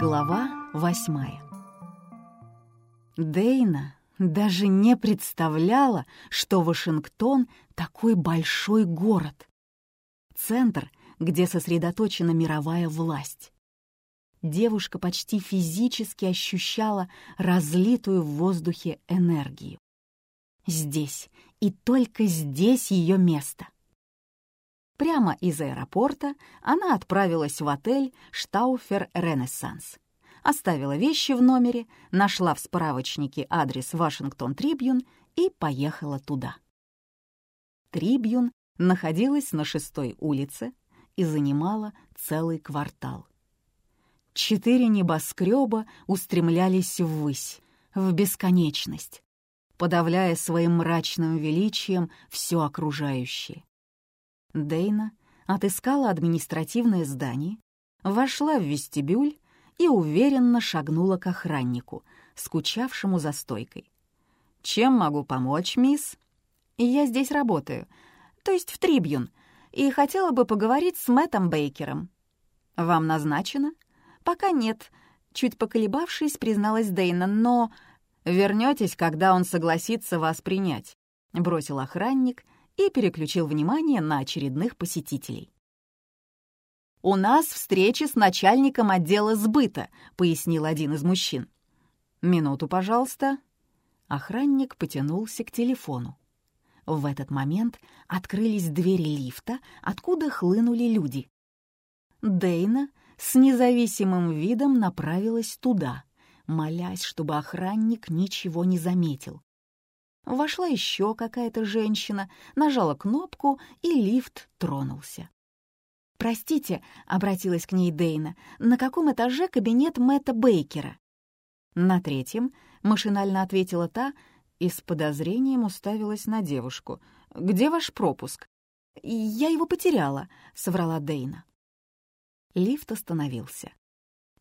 Глава восьмая Дейна даже не представляла, что Вашингтон — такой большой город. Центр, где сосредоточена мировая власть. Девушка почти физически ощущала разлитую в воздухе энергию. Здесь и только здесь ее место. Прямо из аэропорта она отправилась в отель «Штауфер Ренессанс». Оставила вещи в номере, нашла в справочнике адрес «Вашингтон Трибьюн» и поехала туда. Трибьюн находилась на шестой улице и занимала целый квартал. Четыре небоскреба устремлялись ввысь, в бесконечность, подавляя своим мрачным величием все окружающее. Дейна отыскала административное здание, вошла в вестибюль и уверенно шагнула к охраннику, скучавшему за стойкой. «Чем могу помочь, мисс?» «Я здесь работаю, то есть в Трибьюн, и хотела бы поговорить с Мэттом Бейкером». «Вам назначено?» «Пока нет», — чуть поколебавшись, призналась Дейна, «но...» Вернётесь, когда он согласится вас принять», — бросил охранник и переключил внимание на очередных посетителей. «У нас встреча с начальником отдела сбыта», — пояснил один из мужчин. «Минуту, пожалуйста». Охранник потянулся к телефону. В этот момент открылись двери лифта, откуда хлынули люди. Дейна с независимым видом направилась туда, молясь, чтобы охранник ничего не заметил. Вошла еще какая-то женщина, нажала кнопку, и лифт тронулся. «Простите», — обратилась к ней Дейна, — «на каком этаже кабинет Мэтта Бейкера?» «На третьем», — машинально ответила та и с подозрением уставилась на девушку. «Где ваш пропуск?» «Я его потеряла», — соврала Дейна. Лифт остановился.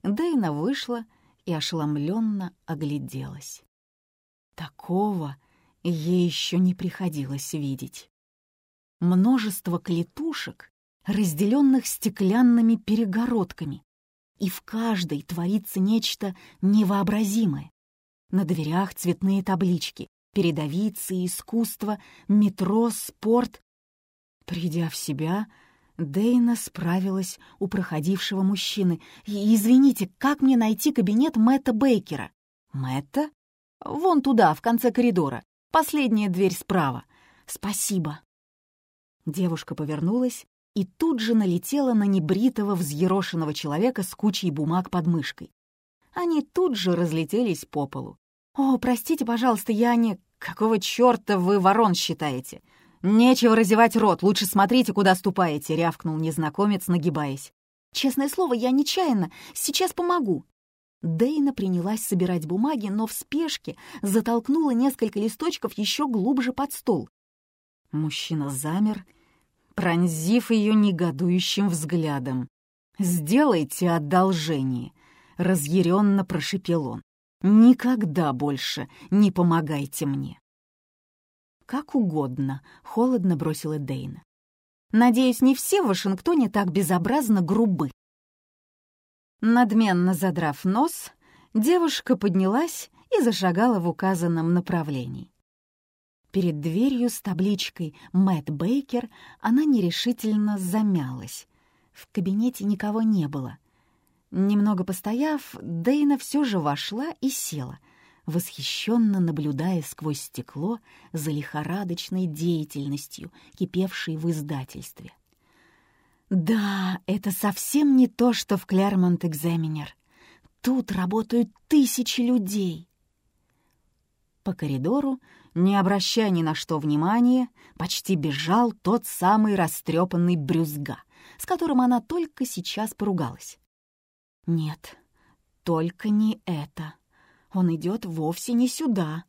Дейна вышла и ошеломленно огляделась. Такого ей еще не приходилось видеть. Множество клетушек, разделенных стеклянными перегородками, и в каждой творится нечто невообразимое. На дверях цветные таблички «Передовицы», «Искусство», «Метро», «Спорт». Придя в себя, Дейна справилась у проходившего мужчины. «Извините, как мне найти кабинет Мэтта Бейкера?» «Мэтта?» «Вон туда, в конце коридора. Последняя дверь справа. Спасибо». Девушка повернулась и тут же налетела на небритого, взъерошенного человека с кучей бумаг под мышкой. Они тут же разлетелись по полу. «О, простите, пожалуйста, я не... Какого чёрта вы ворон считаете? «Нечего разевать рот, лучше смотрите, куда ступаете», — рявкнул незнакомец, нагибаясь. «Честное слово, я нечаянно. Сейчас помогу». Дейна принялась собирать бумаги, но в спешке затолкнула несколько листочков еще глубже под стол. Мужчина замер, пронзив ее негодующим взглядом. «Сделайте одолжение», — разъяренно прошипел он. «Никогда больше не помогайте мне». «Как угодно», — холодно бросила Дейна. «Надеюсь, не все в Вашингтоне так безобразно грубы». Надменно задрав нос, девушка поднялась и зашагала в указанном направлении. Перед дверью с табличкой «Мэтт Бейкер» она нерешительно замялась. В кабинете никого не было. Немного постояв, Дейна все же вошла и села — восхищенно наблюдая сквозь стекло за лихорадочной деятельностью, кипевшей в издательстве. Да, это совсем не то, что в Клермонт Экзаменер. Тут работают тысячи людей. По коридору, не обращая ни на что внимания, почти бежал тот самый растрепанный брюзга, с которым она только сейчас поругалась. Нет, только не это он идет вовсе не сюда.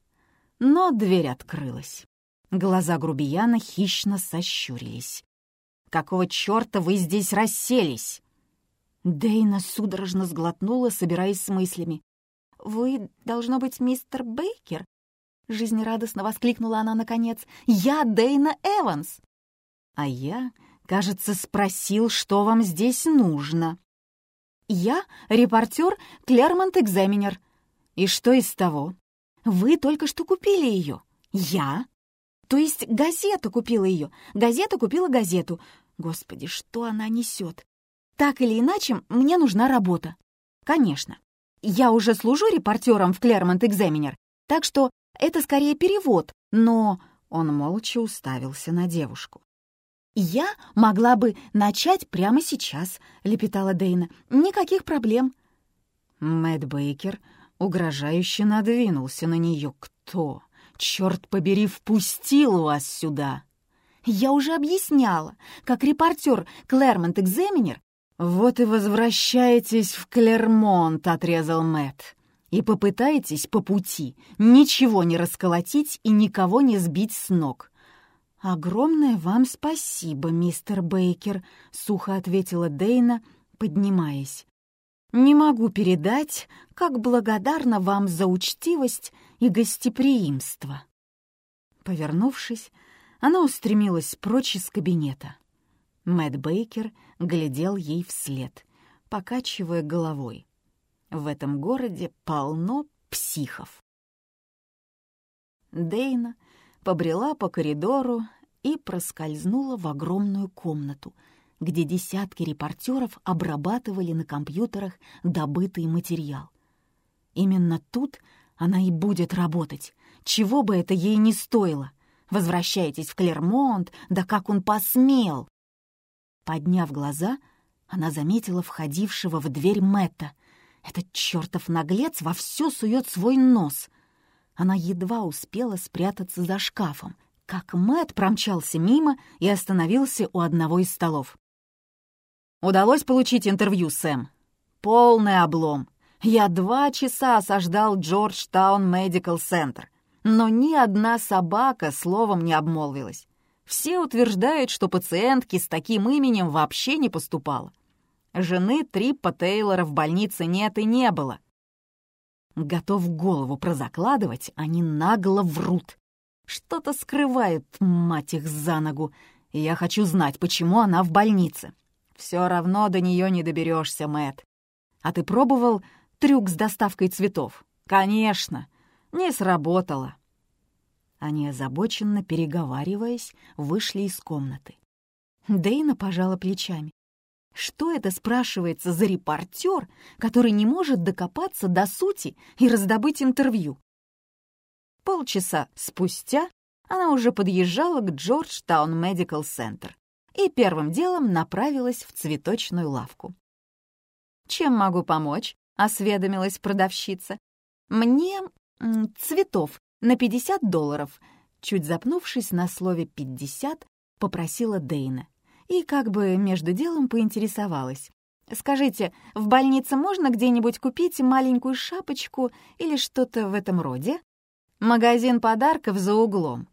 Но дверь открылась. Глаза грубияна хищно сощурились. «Какого черта вы здесь расселись?» Дейна судорожно сглотнула, собираясь с мыслями. «Вы, должно быть, мистер Бейкер?» Жизнерадостно воскликнула она наконец. «Я Дейна Эванс!» «А я, кажется, спросил, что вам здесь нужно». «Я репортер Клермонт Экзаменер». «И что из того?» «Вы только что купили ее». «Я?» «То есть газета купила ее. Газета купила газету. Господи, что она несет? Так или иначе, мне нужна работа». «Конечно. Я уже служу репортером в Клермонт Экзаменер, так что это скорее перевод, но...» Он молча уставился на девушку. «Я могла бы начать прямо сейчас», — лепетала Дейна. «Никаких проблем». Мэтт Бейкер угрожающе надвинулся на нее. «Кто, черт побери, впустил вас сюда?» «Я уже объясняла, как репортер Клэрмонт Экзаменер». «Вот и возвращаетесь в Клермонт», — отрезал Мэтт. «И попытаетесь по пути ничего не расколотить и никого не сбить с ног. «Огромное вам спасибо, мистер Бейкер», — сухо ответила Дейна, поднимаясь. «Не могу передать, как благодарна вам за учтивость и гостеприимство». Повернувшись, она устремилась прочь из кабинета. Мэтт Бейкер глядел ей вслед, покачивая головой. В этом городе полно психов. Дейна побрела по коридору и проскользнула в огромную комнату, где десятки репортеров обрабатывали на компьютерах добытый материал. Именно тут она и будет работать, чего бы это ей не стоило. Возвращайтесь в Клермонт, да как он посмел! Подняв глаза, она заметила входившего в дверь Мэтта. Этот чертов наглец вовсю сует свой нос — она едва успела спрятаться за шкафом, как Мэт промчался мимо и остановился у одного из столов. «Удалось получить интервью, Сэм?» «Полный облом. Я два часа осаждал Джорджтаун Медикал Центр, но ни одна собака словом не обмолвилась. Все утверждают, что пациентки с таким именем вообще не поступало. Жены Триппа Тейлора в больнице нет и не было. Готов голову прозакладывать, они нагло врут. Что-то скрывает, мать их, за ногу. И я хочу знать, почему она в больнице. Все равно до нее не доберешься, Мэт. А ты пробовал трюк с доставкой цветов? Конечно. Не сработало. Они, озабоченно переговариваясь, вышли из комнаты. Дейна пожала плечами. Что это, спрашивается, за репортер, который не может докопаться до сути и раздобыть интервью? Полчаса спустя она уже подъезжала к Джорджтаун Медикал Центр и первым делом направилась в цветочную лавку. «Чем могу помочь?» — осведомилась продавщица. «Мне цветов на 50 долларов», — чуть запнувшись на слове «пятьдесят», попросила Дейна и как бы между делом поинтересовалась. «Скажите, в больнице можно где-нибудь купить маленькую шапочку или что-то в этом роде? Магазин подарков за углом».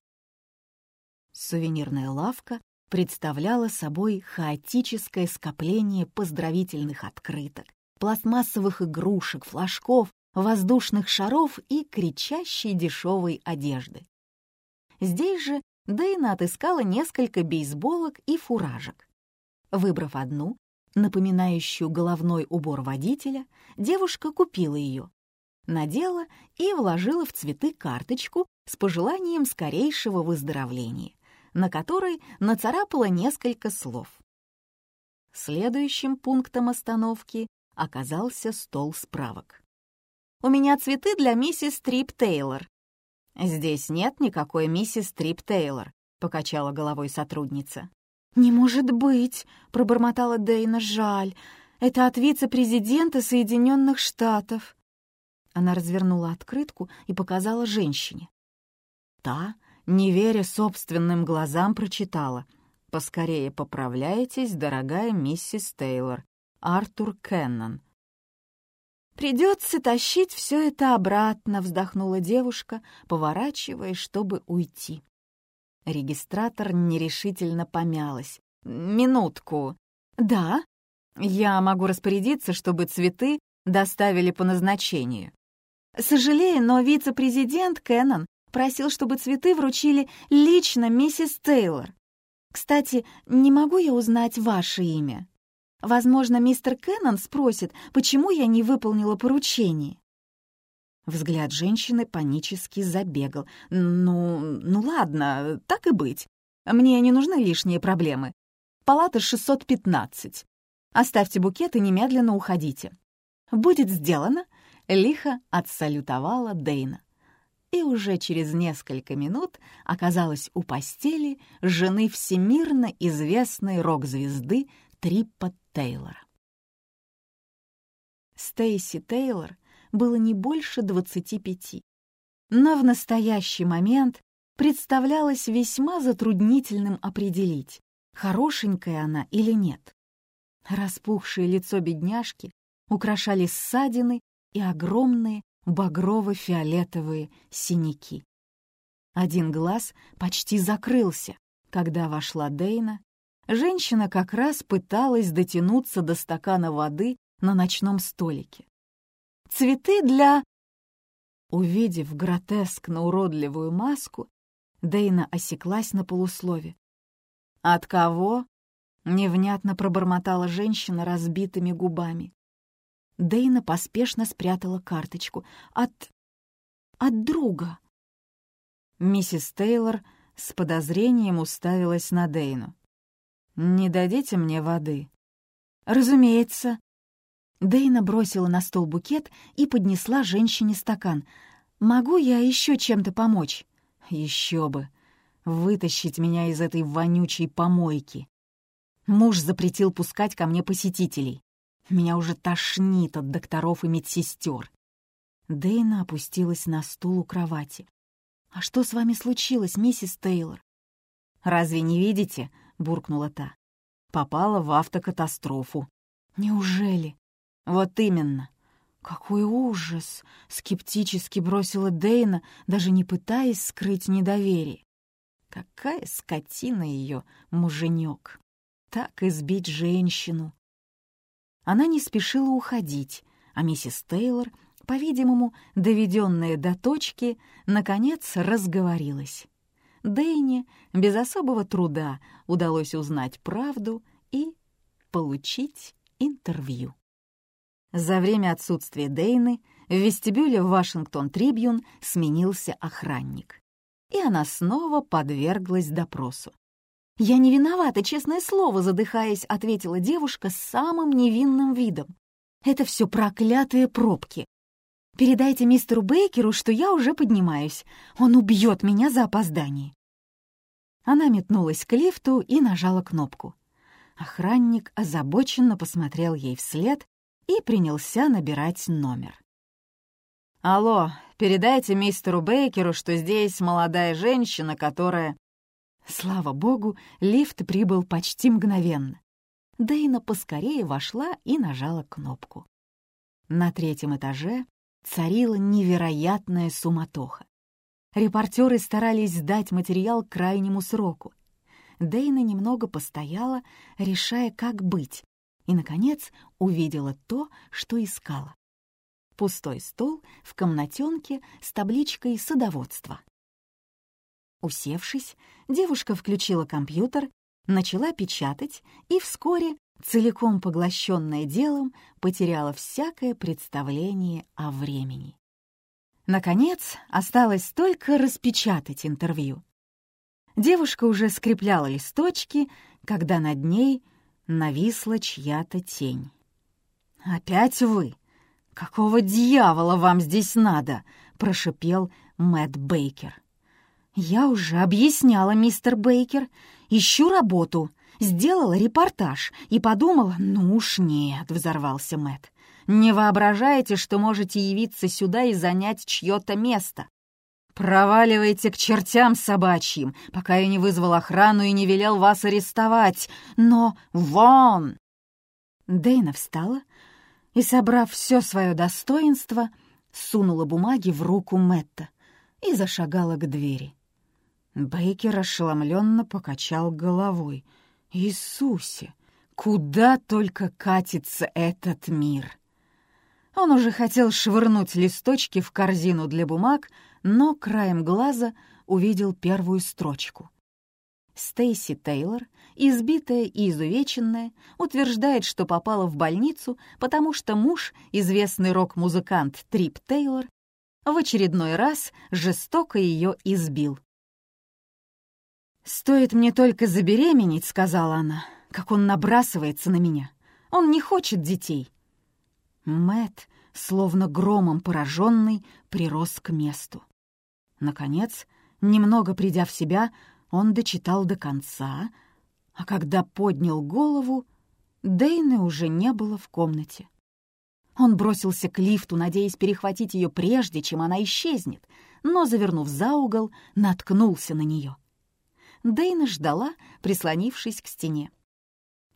Сувенирная лавка представляла собой хаотическое скопление поздравительных открыток, пластмассовых игрушек, флажков, воздушных шаров и кричащей дешевой одежды. Здесь же Дэйна отыскала несколько бейсболок и фуражек. Выбрав одну, напоминающую головной убор водителя, девушка купила ее, надела и вложила в цветы карточку с пожеланием скорейшего выздоровления, на которой нацарапала несколько слов. Следующим пунктом остановки оказался стол справок. «У меня цветы для миссис Трип Тейлор», «Здесь нет никакой миссис Трип Тейлор», — покачала головой сотрудница. «Не может быть», — пробормотала Дейна, — «жаль. Это от вице-президента Соединенных Штатов». Она развернула открытку и показала женщине. Та, не веря собственным глазам, прочитала. «Поскорее поправляйтесь, дорогая миссис Тейлор. Артур Кеннон, «Придется тащить все это обратно», — вздохнула девушка, поворачиваясь, чтобы уйти. Регистратор нерешительно помялась. «Минутку». «Да, я могу распорядиться, чтобы цветы доставили по назначению». «Сожалею, но вице-президент Кеннон просил, чтобы цветы вручили лично миссис Тейлор. Кстати, не могу я узнать ваше имя?» Возможно, мистер Кеннон спросит, почему я не выполнила поручение. Взгляд женщины панически забегал. «Ну, ну ладно, так и быть. Мне не нужны лишние проблемы. Палата 615. Оставьте букет и немедленно уходите. Будет сделано», — лихо отсалютовала Дейна. И уже через несколько минут оказалась у постели жены всемирно известной рок-звезды Триппа Тейлора. Стейси Тейлор — было не больше 25. Но в настоящий момент представлялось весьма затруднительным определить, хорошенькая она или нет. Распухшее лицо бедняжки украшали ссадины и огромные багрово-фиолетовые синяки. Один глаз почти закрылся, когда вошла Дейна. Женщина как раз пыталась дотянуться до стакана воды на ночном столике. Цветы для...» Увидев гротескно уродливую маску, Дейна осеклась на полуслове. «От кого?» — невнятно пробормотала женщина разбитыми губами. Дейна поспешно спрятала карточку. «От... от друга». Миссис Тейлор с подозрением уставилась на Дейну. «Не дадите мне воды?» «Разумеется», Дейна бросила на стол букет и поднесла женщине стакан. «Могу я еще чем-то помочь?» «Еще бы! Вытащить меня из этой вонючей помойки!» Муж запретил пускать ко мне посетителей. Меня уже тошнит от докторов и медсестер. Дейна опустилась на стул у кровати. «А что с вами случилось, миссис Тейлор?» «Разве не видите?» — буркнула та. «Попала в автокатастрофу». «Неужели?» «Вот именно». «Какой ужас!» — скептически бросила Дейна, даже не пытаясь скрыть недоверие. Какая скотина ее муженек! Так избить женщину! Она не спешила уходить, а миссис Тейлор, по-видимому, доведенная до точки, наконец разговорилась. Дэйне без особого труда удалось узнать правду и получить интервью. За время отсутствия Дейны в вестибюле Вашингтон Трибьюн сменился охранник. И она снова подверглась допросу. «Я не виновата, честное слово», — задыхаясь, ответила девушка с самым невинным видом. «Это все проклятые пробки. Передайте мистеру Бейкеру, что я уже поднимаюсь. Он убьет меня за опоздание». Она метнулась к лифту и нажала кнопку. Охранник озабоченно посмотрел ей вслед и принялся набирать номер. «Алло, передайте мистеру Бейкеру, что здесь молодая женщина, которая...» Слава богу, лифт прибыл почти мгновенно. Дейна поскорее вошла и нажала кнопку. На третьем этаже царила невероятная суматоха. Репортеры старались сдать материал к крайнему сроку. Дейна немного постояла, решая, как быть, и, наконец, увидела то, что искала. Пустой стол в комнатенке с табличкой «Садоводство». Усевшись, девушка включила компьютер, начала печатать и вскоре, целиком поглощенная делом, потеряла всякое представление о времени. Наконец, осталось только распечатать интервью. Девушка уже скрепляла листочки, когда над ней нависла чья-то тень. «Опять вы? Какого дьявола вам здесь надо?» — прошипел Мэтт Бейкер. «Я уже объясняла, мистер Бейкер. Ищу работу. Сделала репортаж и подумала, ну уж нет», — взорвался Мэтт. «Не воображаете, что можете явиться сюда и занять чье-то место. «Проваливайте к чертям собачьим, пока я не вызвал охрану и не велел вас арестовать. Но вон!» Дейна встала и, собрав все свое достоинство, сунула бумаги в руку Мэтта и зашагала к двери. Бейкер ошеломленно покачал головой. «Иисусе! Куда только катится этот мир!» Он уже хотел швырнуть листочки в корзину для бумаг, но краем глаза увидел первую строчку. Стейси Тейлор, избитая и изувеченная, утверждает, что попала в больницу, потому что муж, известный рок-музыкант Трип Тейлор, в очередной раз жестоко ее избил. «Стоит мне только забеременеть», — сказала она, — «как он набрасывается на меня. Он не хочет детей». Мэт, словно громом пораженный, прирос к месту. Наконец, немного придя в себя, он дочитал до конца, а когда поднял голову, Дейны уже не было в комнате. Он бросился к лифту, надеясь перехватить ее прежде, чем она исчезнет, но, завернув за угол, наткнулся на нее. Дейна ждала, прислонившись к стене.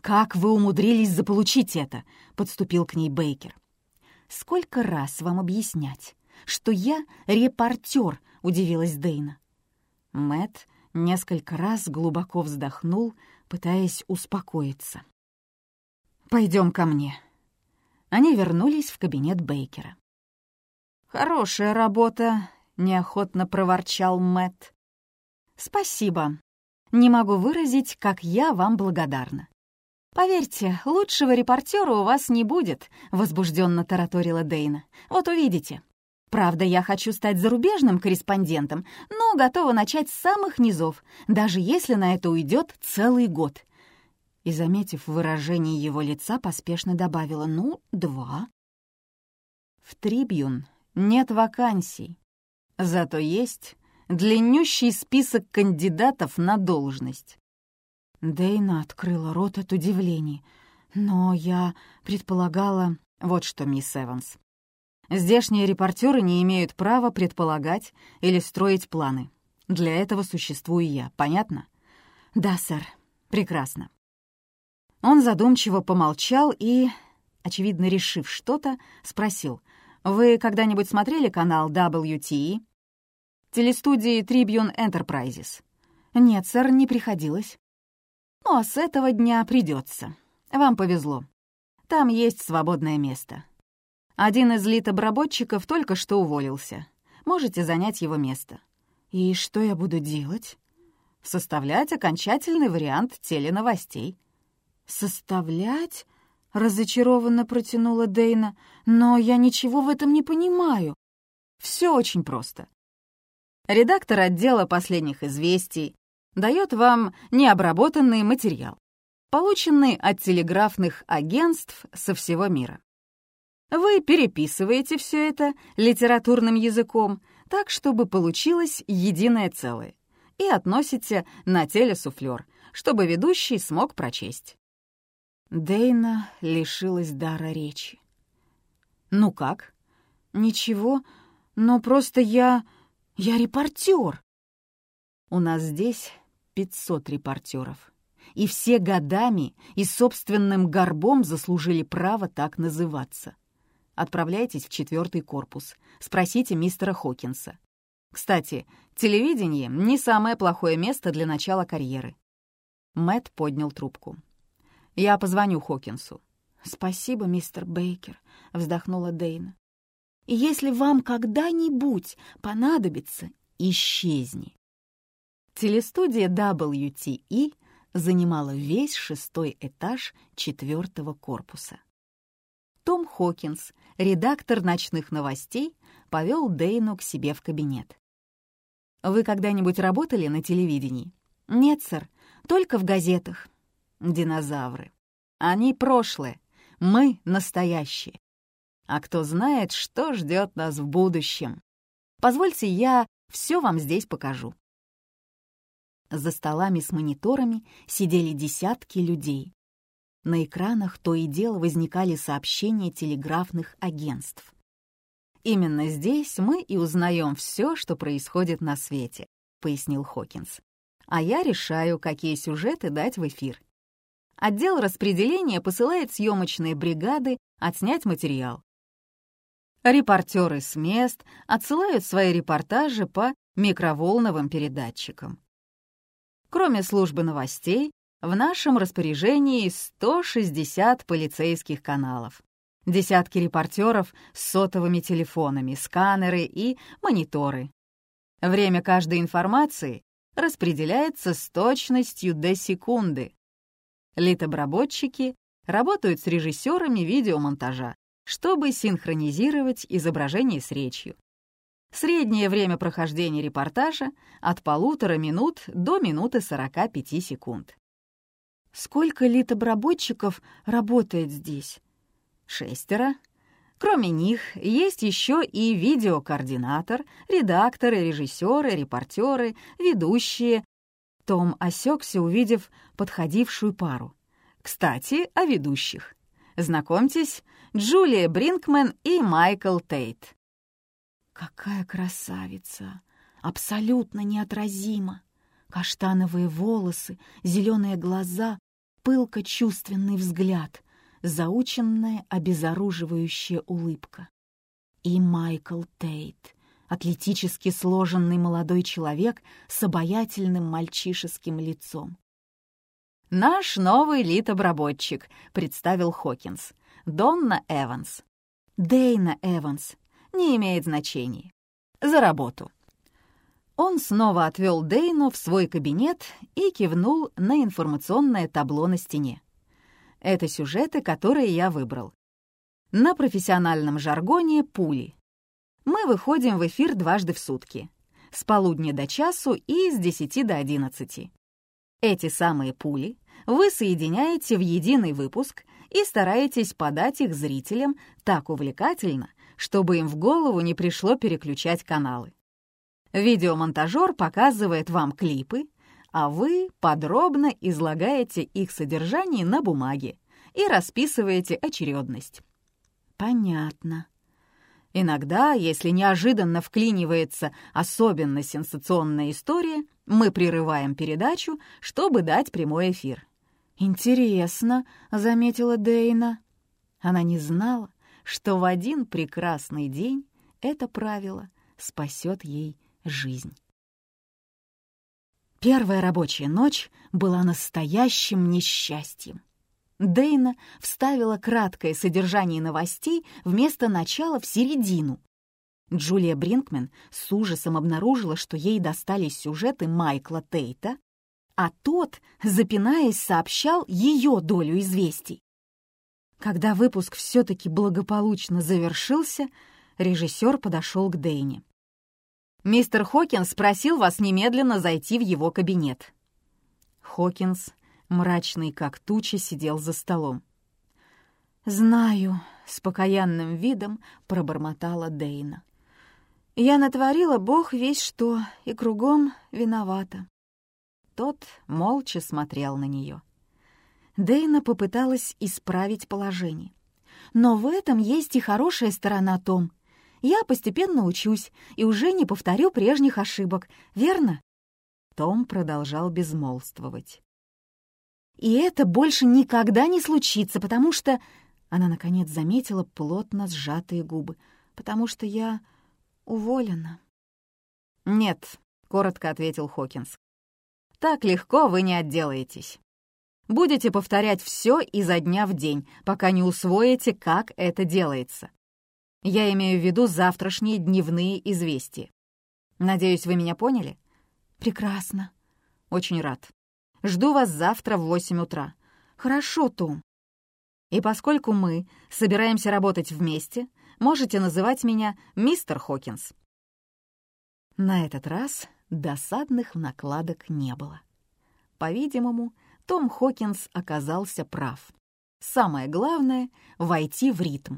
«Как вы умудрились заполучить это?» — подступил к ней Бейкер. «Сколько раз вам объяснять, что я репортер?» — удивилась Дейна. Мэт несколько раз глубоко вздохнул, пытаясь успокоиться. «Пойдем ко мне». Они вернулись в кабинет Бейкера. «Хорошая работа», — неохотно проворчал Мэт. «Спасибо. Не могу выразить, как я вам благодарна. «Поверьте, лучшего репортера у вас не будет», — возбужденно тараторила Дейна. «Вот увидите. Правда, я хочу стать зарубежным корреспондентом, но готова начать с самых низов, даже если на это уйдет целый год». И, заметив выражение его лица, поспешно добавила «ну, два». В Трибьюн нет вакансий, зато есть длиннющий список кандидатов на должность. Дейна открыла рот от удивления. «Но я предполагала...» «Вот что, мисс Эванс. Здешние репортеры не имеют права предполагать или строить планы. Для этого существую я, понятно? Да, сэр. Прекрасно. Он задумчиво помолчал и, очевидно решив что-то, спросил. «Вы когда-нибудь смотрели канал WTE?» «Телестудии Tribune Enterprises?» «Нет, сэр, не приходилось». «Ну, а с этого дня придется. Вам повезло. Там есть свободное место. Один из литобработчиков только что уволился. Можете занять его место. И что я буду делать? Составлять окончательный вариант теленовостей. Составлять? Разочарованно протянула Дейна. Но я ничего в этом не понимаю. Все очень просто. Редактор отдела последних известий дает вам необработанный материал, полученный от телеграфных агентств со всего мира. Вы переписываете все это литературным языком так, чтобы получилось единое целое, и относите на телесуфлёр, чтобы ведущий смог прочесть. Дейна лишилась дара речи. «Ну как?» «Ничего, но просто я... я репортер». «У нас здесь 500 репортеров, и все годами и собственным горбом заслужили право так называться. Отправляйтесь в четвертый корпус. Спросите мистера Хокинса. Кстати, телевидение — не самое плохое место для начала карьеры. Мэт поднял трубку. «Я позвоню Хокинсу». «Спасибо, мистер Бейкер», — вздохнула Дейна. «И если вам когда-нибудь понадобится, исчезни». Телестудия WTE занимала весь шестой этаж четвертого корпуса. Том Хокинс, редактор ночных новостей, повел Дейну к себе в кабинет. «Вы когда-нибудь работали на телевидении?» «Нет, сэр, только в газетах». «Динозавры. Они прошлое, мы настоящие. А кто знает, что ждет нас в будущем. Позвольте, я все вам здесь покажу». За столами с мониторами сидели десятки людей. На экранах то и дело возникали сообщения телеграфных агентств. «Именно здесь мы и узнаем все, что происходит на свете», — пояснил Хокинс. «А я решаю, какие сюжеты дать в эфир. Отдел распределения посылает съемочные бригады отснять материал. Репортеры с мест отсылают свои репортажи по микроволновым передатчикам. Кроме службы новостей, в нашем распоряжении 160 полицейских каналов, десятки репортеров с сотовыми телефонами, сканеры и мониторы. Время каждой информации распределяется с точностью до секунды. Литобработчики работают с режиссерами видеомонтажа, чтобы синхронизировать изображение с речью. Среднее время прохождения репортажа от полутора минут до минуты 45 секунд. Сколько литобработчиков работает здесь? Шестеро. Кроме них, есть еще и видеокоординатор, редакторы, режиссеры, репортеры, ведущие. Том осекся, увидев подходившую пару. Кстати, о ведущих. Знакомьтесь, Джулия Бринкман и Майкл Тейт. Какая красавица! Абсолютно неотразима! Каштановые волосы, зеленые глаза, пылко-чувственный взгляд, заученная обезоруживающая улыбка. И Майкл Тейт, атлетически сложенный молодой человек с обаятельным мальчишеским лицом. «Наш новый литобработчик», — представил Хокинс. «Донна Эванс». «Дейна Эванс», не имеет значения. За работу. Он снова отвел Дейну в свой кабинет и кивнул на информационное табло на стене. Это сюжеты, которые я выбрал. На профессиональном жаргоне пули. Мы выходим в эфир дважды в сутки. С полудня до часу и с 10 до 11. Эти самые пули вы соединяете в единый выпуск и стараетесь подать их зрителям так увлекательно, чтобы им в голову не пришло переключать каналы. Видеомонтажер показывает вам клипы, а вы подробно излагаете их содержание на бумаге и расписываете очередность. Понятно. Иногда, если неожиданно вклинивается особенно сенсационная история, мы прерываем передачу, чтобы дать прямой эфир. «Интересно», — заметила Дейна. Она не знала, что в один прекрасный день это правило спасет ей жизнь. Первая рабочая ночь была настоящим несчастьем. Дейна вставила краткое содержание новостей вместо начала в середину. Джулия Бринкмен с ужасом обнаружила, что ей достались сюжеты Майкла Тейта, а тот, запинаясь, сообщал ее долю известий. Когда выпуск все-таки благополучно завершился, режиссер подошел к Дэйне. «Мистер Хокинс просил вас немедленно зайти в его кабинет». Хокинс, мрачный как туча, сидел за столом. «Знаю», — с покаянным видом пробормотала Дейна. «Я натворила бог весь что, и кругом виновата». Тот молча смотрел на нее. Дейна попыталась исправить положение. «Но в этом есть и хорошая сторона, Том. Я постепенно учусь и уже не повторю прежних ошибок, верно?» Том продолжал безмолвствовать. «И это больше никогда не случится, потому что...» Она, наконец, заметила плотно сжатые губы. «Потому что я уволена». «Нет», — коротко ответил Хокинс. «Так легко вы не отделаетесь. Будете повторять все изо дня в день, пока не усвоите, как это делается. Я имею в виду завтрашние дневные известия. Надеюсь, вы меня поняли? Прекрасно. Очень рад. Жду вас завтра в восемь утра. Хорошо, Том. И поскольку мы собираемся работать вместе, можете называть меня мистер Хокинс. На этот раз досадных накладок не было. По-видимому, том Хокинс оказался прав. Самое главное — войти в ритм.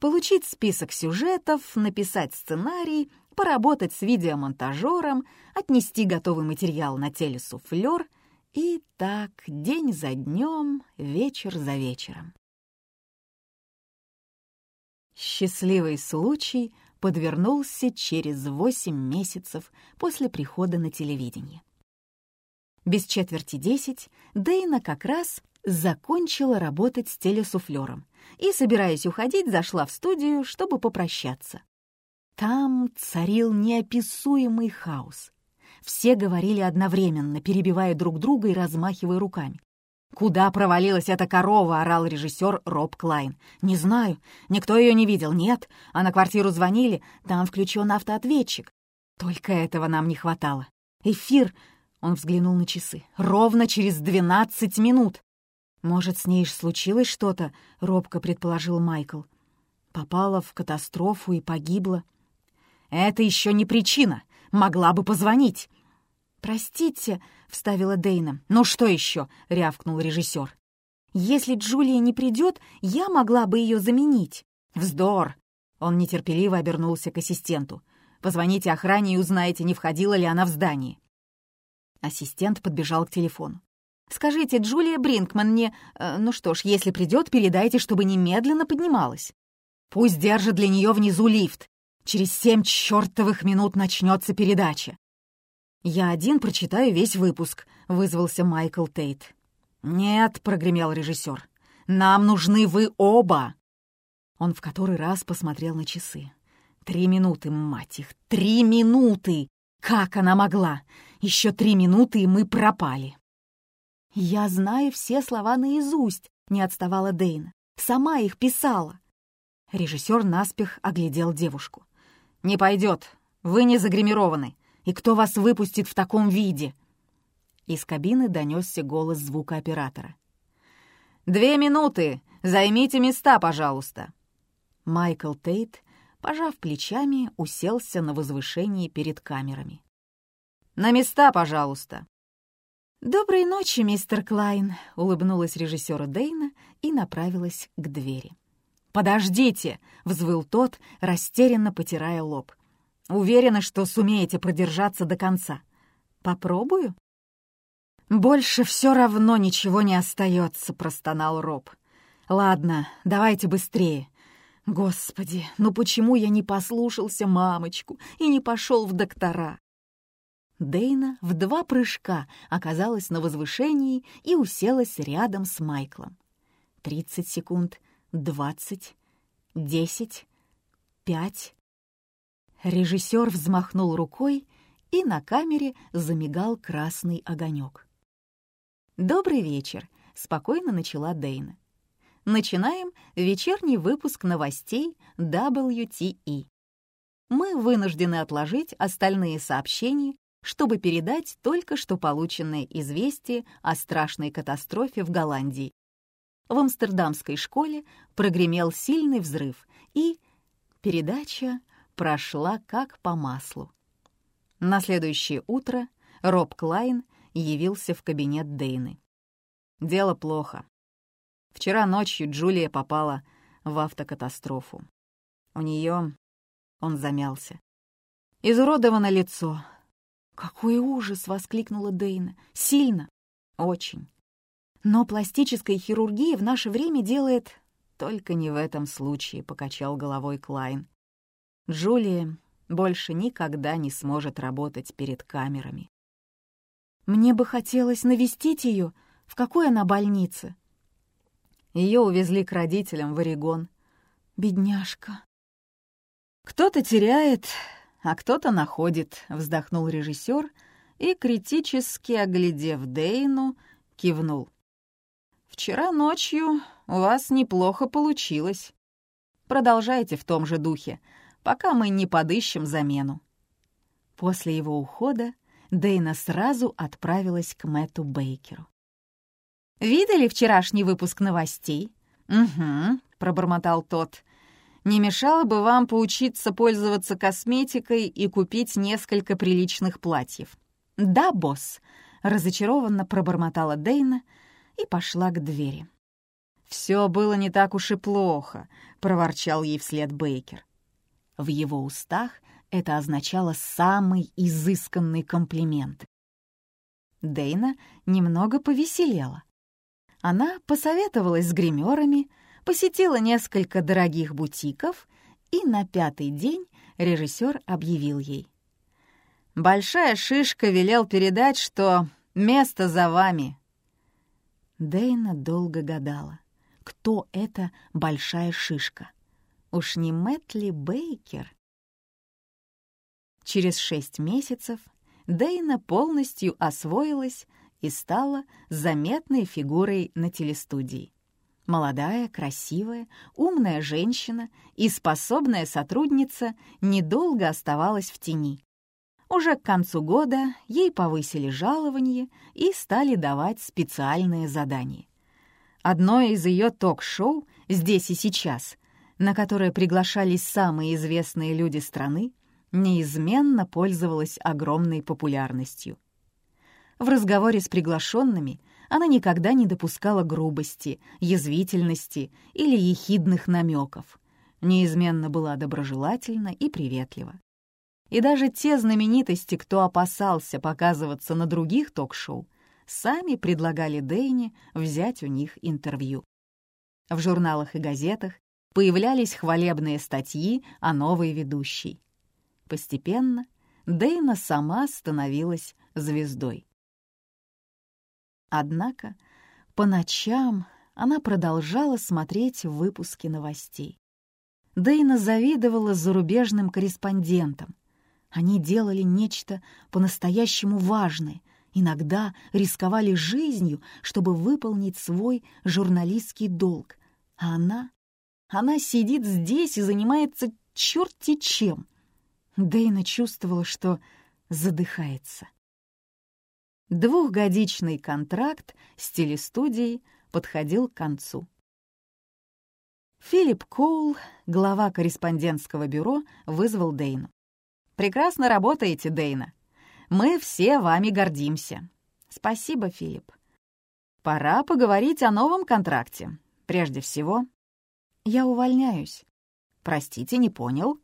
Получить список сюжетов, написать сценарий, поработать с видеомонтажером, отнести готовый материал на телесуфлёр и так день за днем, вечер за вечером. Счастливый случай подвернулся через восемь месяцев после прихода на телевидение. Без четверти десять Дейна как раз закончила работать с телесуфлером и, собираясь уходить, зашла в студию, чтобы попрощаться. Там царил неописуемый хаос. Все говорили одновременно, перебивая друг друга и размахивая руками. «Куда провалилась эта корова?» — орал режиссер Роб Клайн. «Не знаю. Никто ее не видел. Нет. А на квартиру звонили. Там включен автоответчик. Только этого нам не хватало. Эфир Он взглянул на часы. «Ровно через двенадцать минут!» «Может, с ней случилось что-то?» — робко предположил Майкл. «Попала в катастрофу и погибла». «Это еще не причина. Могла бы позвонить». «Простите», — вставила Дейна. «Ну что еще?» — рявкнул режиссер. «Если Джулия не придет, я могла бы ее заменить». «Вздор!» Он нетерпеливо обернулся к ассистенту. «Позвоните охране и узнаете, не входила ли она в здание». Ассистент подбежал к телефону. «Скажите, Джулия Бринкман мне... Э, ну что ж, если придет, передайте, чтобы немедленно поднималась». «Пусть держит для нее внизу лифт. Через семь чертовых минут начнется передача». «Я один прочитаю весь выпуск», — вызвался Майкл Тейт. «Нет», — прогремел режиссер, — «нам нужны вы оба». Он в который раз посмотрел на часы. «Три минуты, мать их, три минуты! Как она могла? Еще три минуты, и мы пропали!» «Я знаю все слова наизусть», — не отставала Дейна. «Сама их писала». Режиссер наспех оглядел девушку. «Не пойдет. Вы не загримированы. И кто вас выпустит в таком виде?» Из кабины донесся голос звукооператора. «Две минуты! Займите места, пожалуйста!» Майкл Тейт, пожав плечами, уселся на возвышении перед камерами. «На места, пожалуйста!» «Доброй ночи, мистер Клайн», — улыбнулась режиссеру Дейна и направилась к двери. «Подождите!» — взвыл тот, растерянно потирая лоб. «Уверена, что сумеете продержаться до конца. Попробую?» «Больше все равно ничего не остается», — простонал Роб. «Ладно, давайте быстрее. Господи, ну почему я не послушался мамочку и не пошел в доктора? Дейна в два прыжка оказалась на возвышении и уселась рядом с Майклом. Тридцать секунд, двадцать, десять, пять. Режиссер взмахнул рукой, и на камере замигал красный огонек. «Добрый вечер», — спокойно начала Дейна начинаем вечерний выпуск новостей WTE. Мы вынуждены отложить остальные сообщения, чтобы передать только что полученное известие о страшной катастрофе в Голландии. В Амстердамской школе прогремел сильный взрыв, и передача прошла как по маслу. На следующее утро Роб Клайн явился в кабинет Дейны. Дело плохо. Вчера ночью Джулия попала в автокатастрофу. У нее он замялся. Изуродовано лицо. «Какой ужас!» — воскликнула Дейна. «Сильно!» «Очень. Но пластическая хирургия в наше время делает...» «Только не в этом случае», — покачал головой Клайн. «Джулия больше никогда не сможет работать перед камерами». «Мне бы хотелось навестить ее. В какой она больнице?» Ее увезли к родителям в Орегон. Бедняжка. «Кто-то теряет, а кто-то находит», — вздохнул режиссер и, критически оглядев Дейну, кивнул. «Вчера ночью у вас неплохо получилось. Продолжайте в том же духе, пока мы не подыщем замену». После его ухода Дейна сразу отправилась к Мэтту Бейкеру. Видели вчерашний выпуск новостей?» «Угу», — пробормотал тот. «Не мешало бы вам поучиться пользоваться косметикой и купить несколько приличных платьев». «Да, босс», — разочарованно пробормотала Дейна и пошла к двери. «Все было не так уж и плохо», — проворчал ей вслед Бейкер. В его устах это означало самый изысканный комплимент. Дейна немного повеселела. Она посоветовалась с гримерами, посетила несколько дорогих бутиков, и на пятый день режиссер объявил ей. «Большая шишка велел передать, что место за вами». Дейна долго гадала, кто эта большая шишка. Уж не Мэтли Бейкер? Через шесть месяцев Дейна полностью освоилась и стала заметной фигурой на телестудии. Молодая, красивая, умная женщина и способная сотрудница недолго оставалась в тени. Уже к концу года ей повысили жалование и стали давать специальные задания. Одно из ее ток-шоу «Здесь и сейчас», на которое приглашались самые известные люди страны, неизменно пользовалось огромной популярностью. В разговоре с приглашенными она никогда не допускала грубости, язвительности или ехидных намеков. Неизменно была доброжелательна и приветлива. И даже те знаменитости, кто опасался показываться на других ток-шоу, сами предлагали Дэйне взять у них интервью. В журналах и газетах появлялись хвалебные статьи о новой ведущей. Постепенно Дэйна сама становилась звездой. Однако по ночам она продолжала смотреть выпуски новостей. Дэйна завидовала зарубежным корреспондентам. Они делали нечто по-настоящему важное, иногда рисковали жизнью, чтобы выполнить свой журналистский долг. А она? Она сидит здесь и занимается черти чем. Дэйна чувствовала, что задыхается. Двухгодичный контракт с телестудией подходил к концу. Филипп Коул, глава корреспондентского бюро, вызвал Дейну. «Прекрасно работаете, Дейна. Мы все вами гордимся». «Спасибо, Филипп. Пора поговорить о новом контракте. Прежде всего, я увольняюсь. Простите, не понял.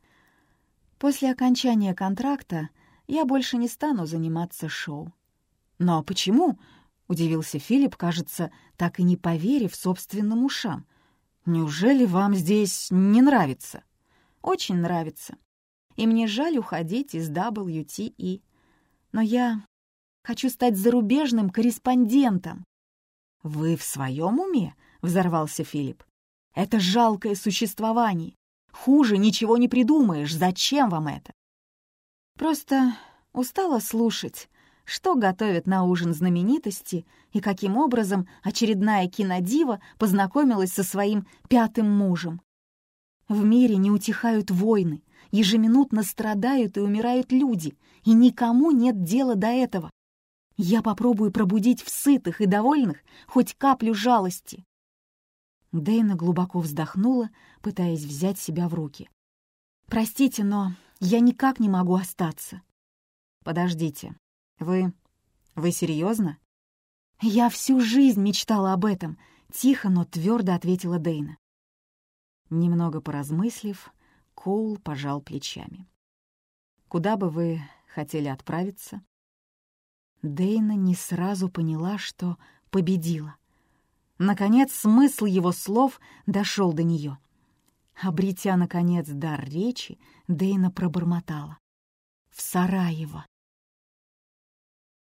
После окончания контракта я больше не стану заниматься шоу. «Но почему?» — удивился Филипп, кажется, так и не поверив собственным ушам. «Неужели вам здесь не нравится?» «Очень нравится. И мне жаль уходить из WTE. Но я хочу стать зарубежным корреспондентом». «Вы в своем уме?» — взорвался Филипп. «Это жалкое существование. Хуже ничего не придумаешь. Зачем вам это?» «Просто устала слушать, что готовят на ужин знаменитости и каким образом очередная кинодива познакомилась со своим пятым мужем. В мире не утихают войны, ежеминутно страдают и умирают люди, и никому нет дела до этого. Я попробую пробудить в сытых и довольных хоть каплю жалости. Дейна глубоко вздохнула, пытаясь взять себя в руки. «Простите, но я никак не могу остаться». «Подождите, «Вы... вы серьезно? «Я всю жизнь мечтала об этом», — тихо, но твердо ответила Дейна. Немного поразмыслив, Коул пожал плечами. «Куда бы вы хотели отправиться?» Дейна не сразу поняла, что победила. Наконец, смысл его слов дошел до нее. Обретя, наконец, дар речи, Дейна пробормотала. «В Сараево».